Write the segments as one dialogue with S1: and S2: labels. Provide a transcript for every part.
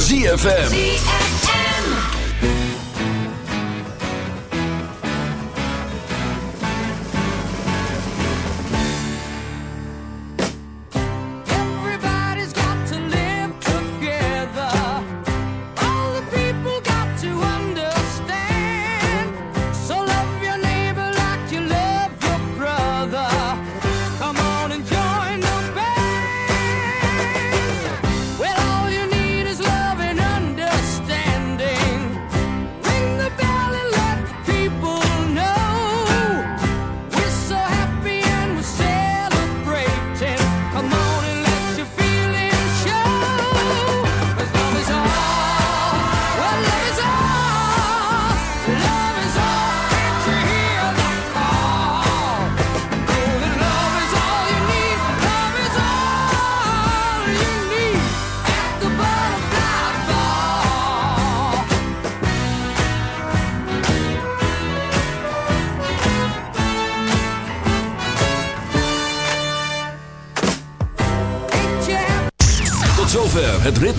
S1: ZFM.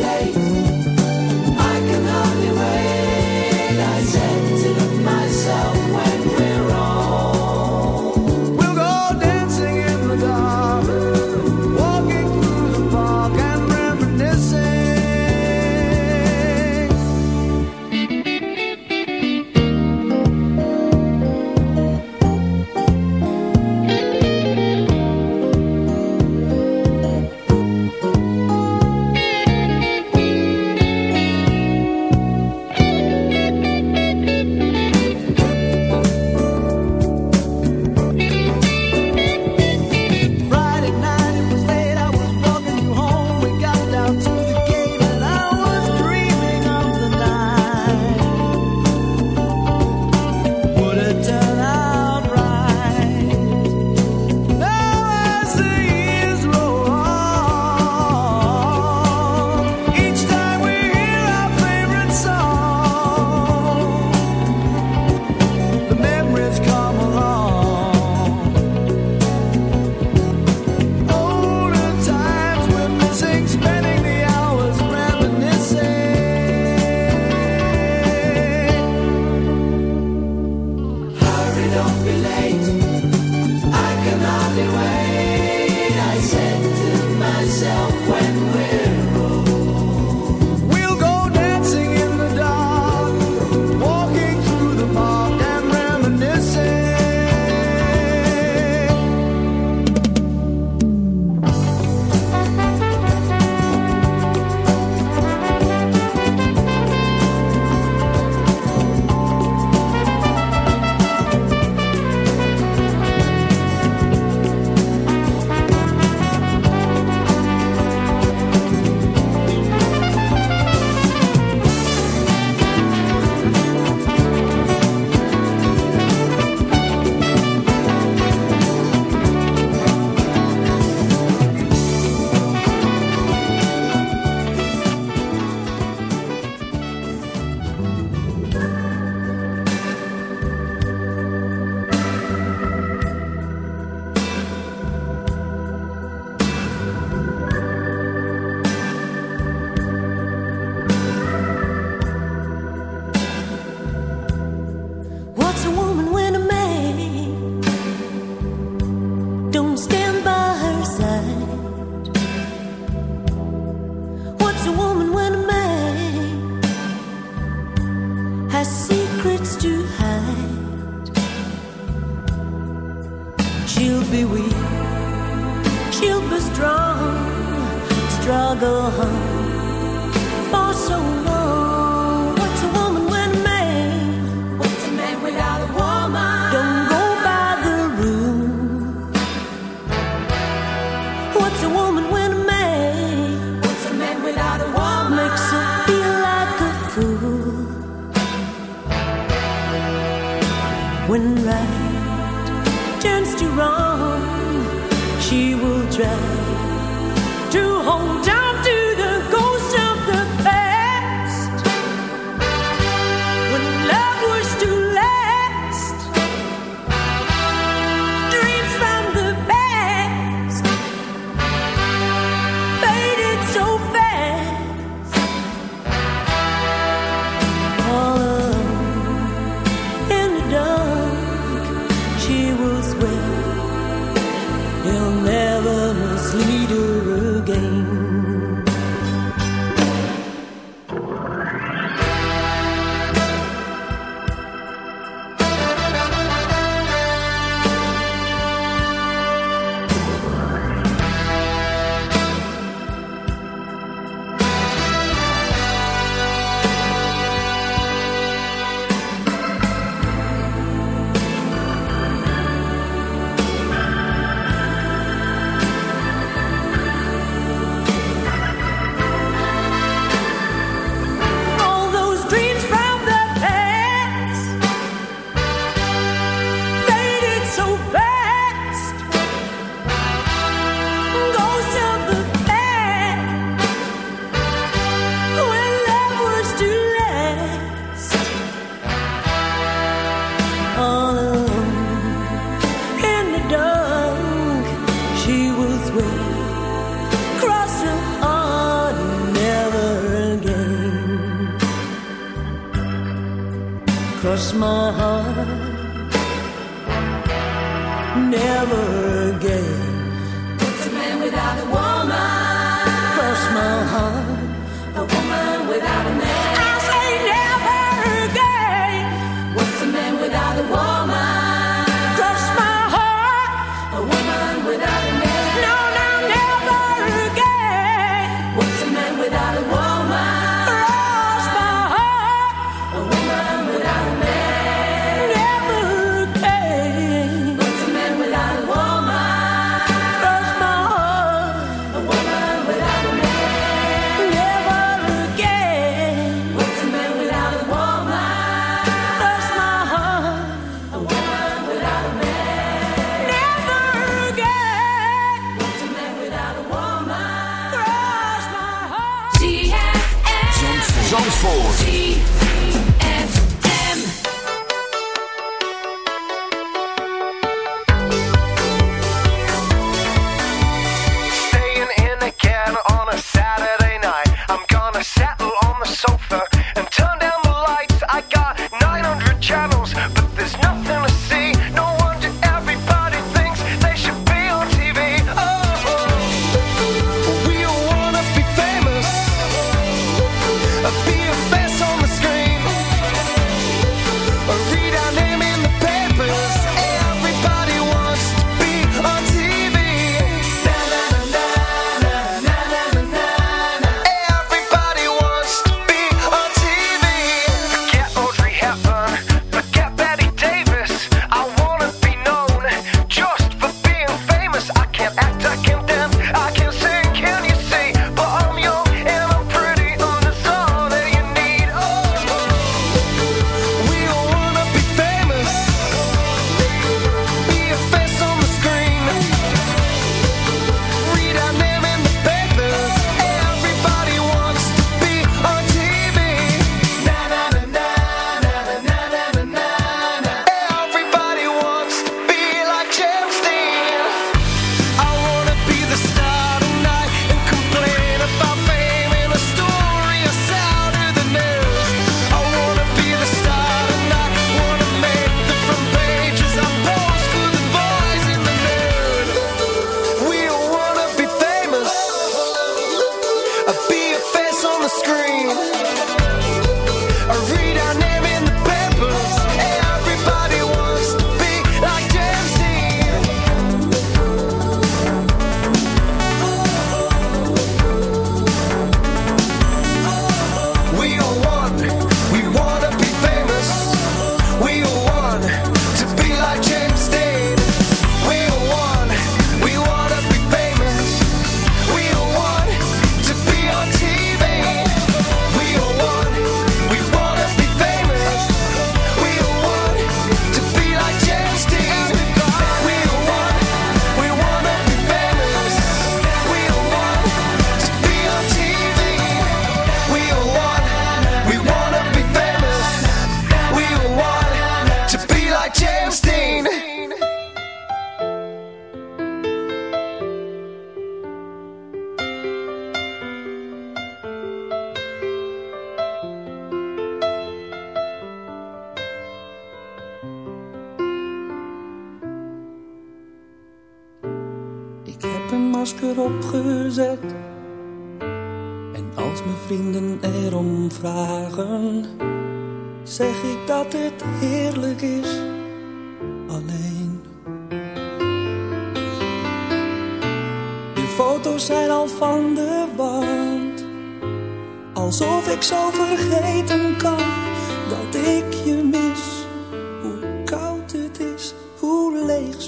S2: late.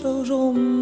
S3: 手
S2: 中。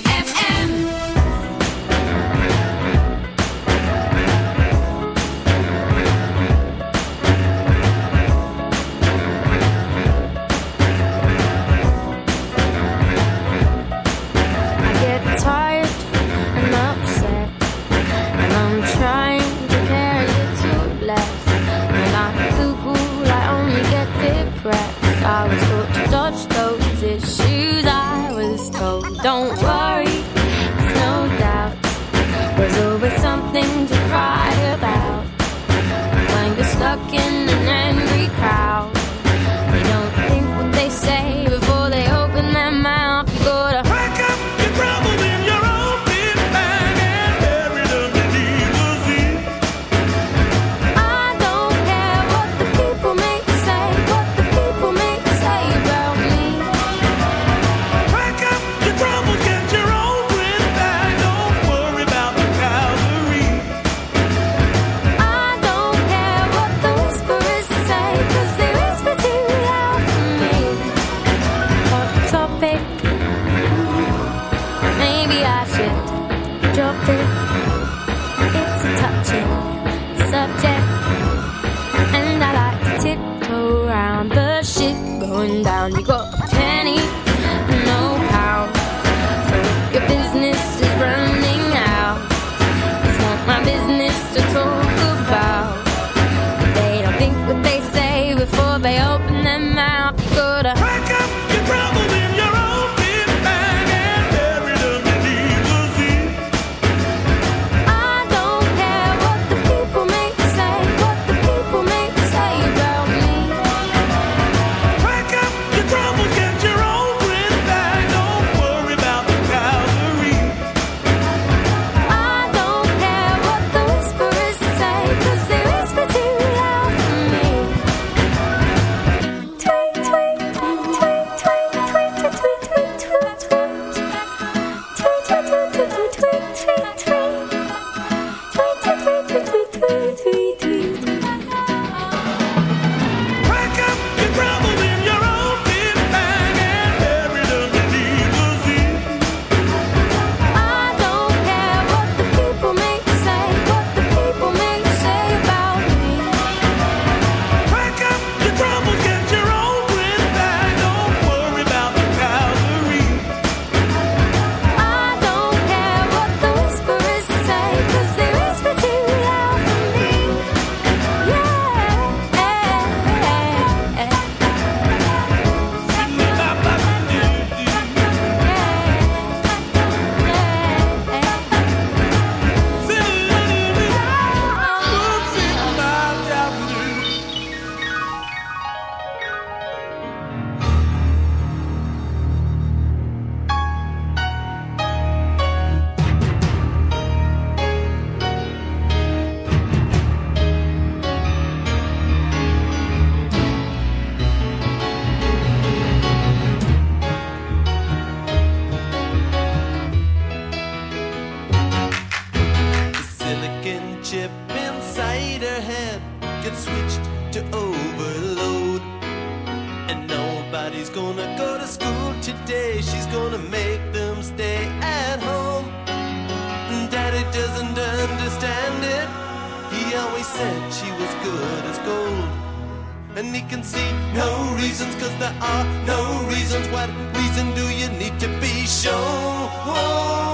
S4: what
S5: reason do you need to be shown?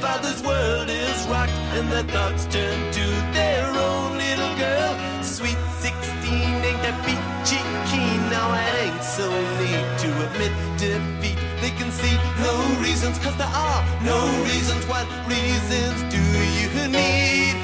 S5: father's world is rocked, and their thoughts turn to their own little girl. Sweet 16, ain't that peachy keen? Now it ain't so neat to admit defeat. They can see no reasons, cause there are no reasons. What reasons do you need?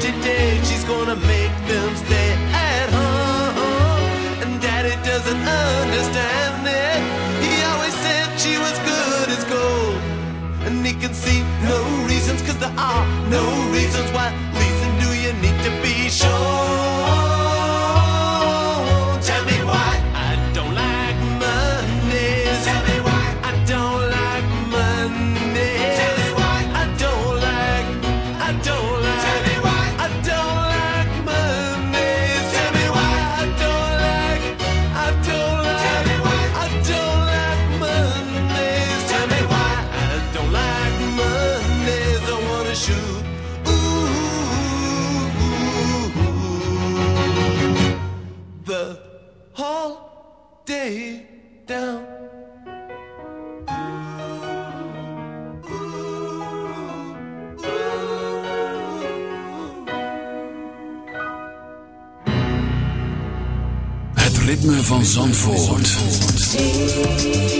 S5: today. She's gonna make them stay at home. And daddy doesn't understand it. He always said she was good as gold. And he can see no reasons, cause there are no reasons why
S1: Zandvoort.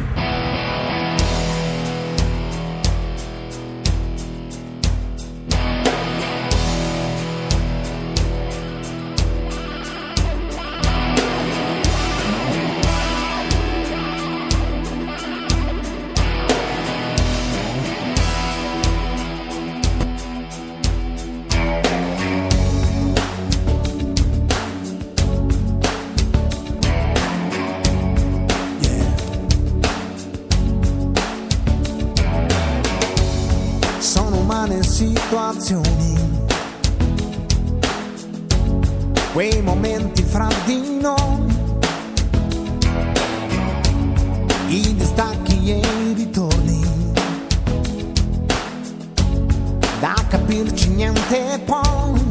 S6: attacchi e ritorni. Da capirci niente poi.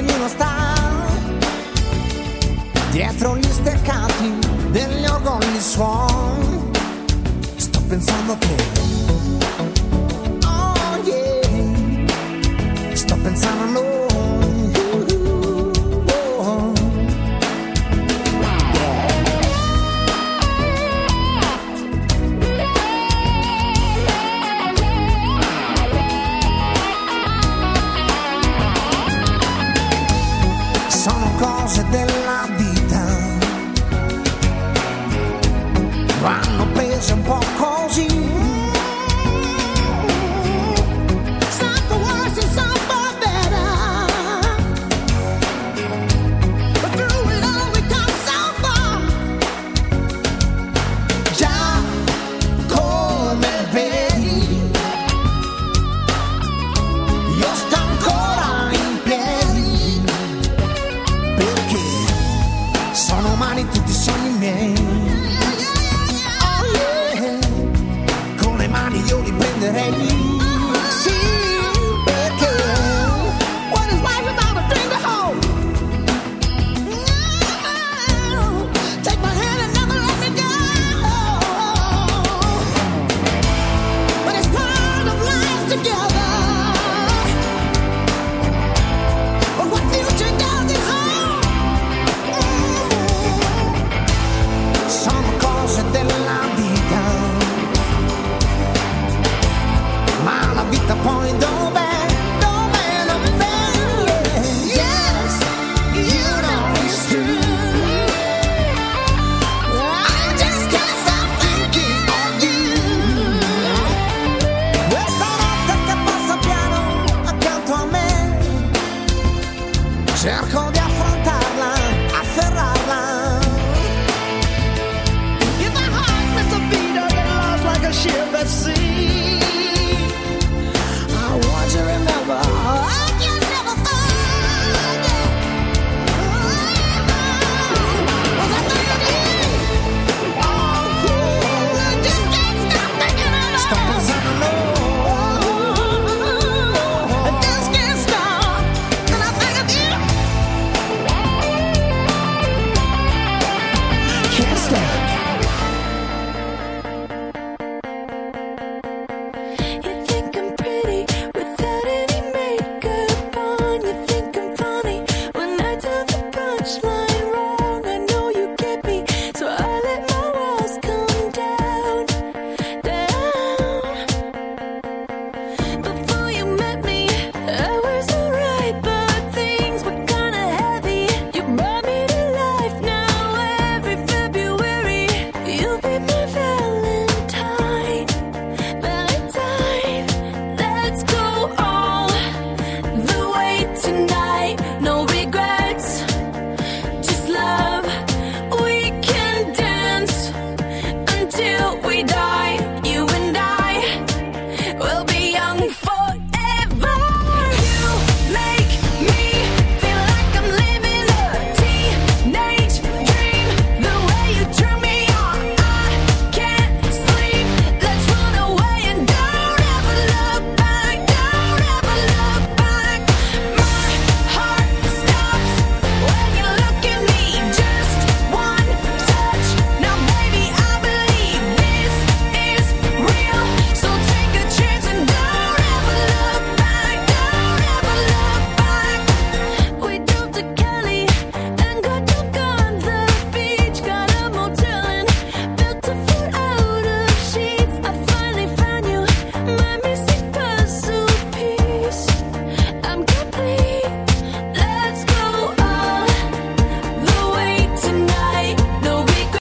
S6: ognuno sta dietro gli steccati degli organi suon. Sto pensando che Run.